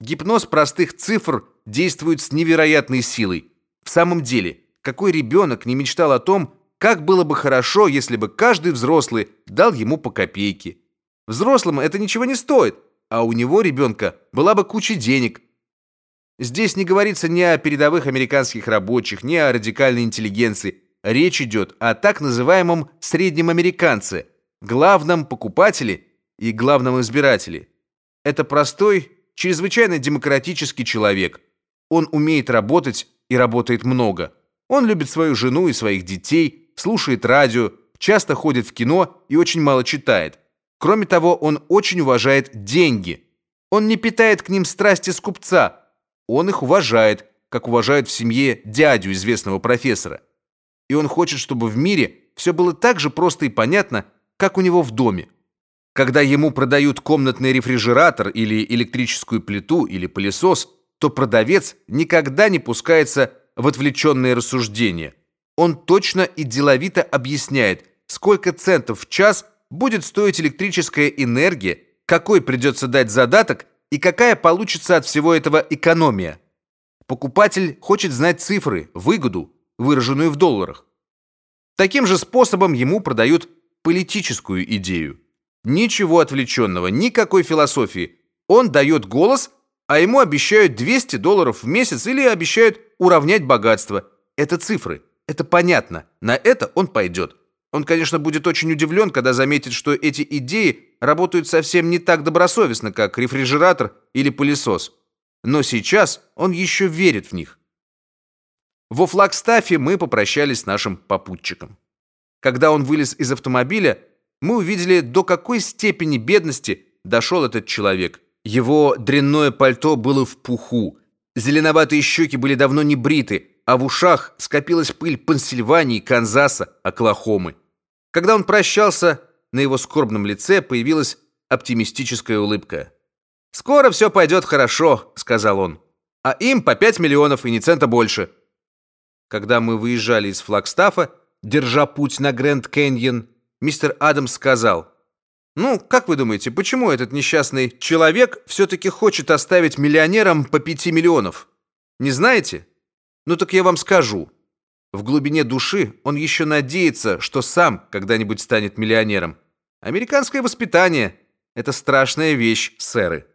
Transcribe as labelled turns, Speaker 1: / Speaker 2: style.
Speaker 1: Гипноз простых цифр действует с невероятной силой. В самом деле, какой ребенок не мечтал о том, как было бы хорошо, если бы каждый взрослый дал ему по копейке. Взрослому это ничего не стоит, а у него ребенка была бы куча денег. Здесь не говорится ни о передовых американских рабочих, ни о радикальной интеллигенции. Речь идет о так называемом среднем американце, главном покупателе и главном избирателе. Это простой, чрезвычайно демократический человек. Он умеет работать и работает много. Он любит свою жену и своих детей, слушает радио, часто ходит в кино и очень мало читает. Кроме того, он очень уважает деньги. Он не питает к ним страсти скупца. Он их уважает, как уважают в семье дядю известного профессора. И он хочет, чтобы в мире все было так же просто и понятно, как у него в доме. Когда ему продают комнатный рефрижератор или электрическую плиту или пылесос, то продавец никогда не пускается в отвлеченные рассуждения. Он точно и деловито объясняет, сколько центов в час будет стоить электрическая энергия, какой придется дать задаток и какая получится от всего этого экономия. Покупатель хочет знать цифры, выгоду, выраженную в долларах. Таким же способом ему продают политическую идею. Ничего отвлеченного, никакой философии. Он дает голос, а ему обещают 200 долларов в месяц или обещают уравнять богатство. Это цифры. Это понятно. На это он пойдет. Он, конечно, будет очень удивлен, когда заметит, что эти идеи работают совсем не так добросовестно, как рефрижератор или пылесос. Но сейчас он еще верит в них. Во Флагстафе мы попрощались с нашим попутчиком. Когда он вылез из автомобиля, мы увидели, до какой степени бедности дошел этот человек. Его дрянное пальто было в пуху, зеленоватые щеки были давно не бриты, а в ушах скопилась пыль Пенсильвании, Канзаса, Оклахомы. Когда он прощался, на его скорбном лице появилась оптимистическая улыбка. «Скоро все пойдет хорошо», — сказал он. «А им по пять миллионов и ни цента больше». Когда мы выезжали из Флагстафа, держа путь на Грэнд Кэньон, мистер Адамс сказал, «Ну, как вы думаете, почему этот несчастный человек все-таки хочет оставить миллионерам по пяти миллионов? Не знаете?» Ну так я вам скажу. В глубине души он еще надеется, что сам когда-нибудь станет миллионером. Американское воспитание это страшная вещь, сэры.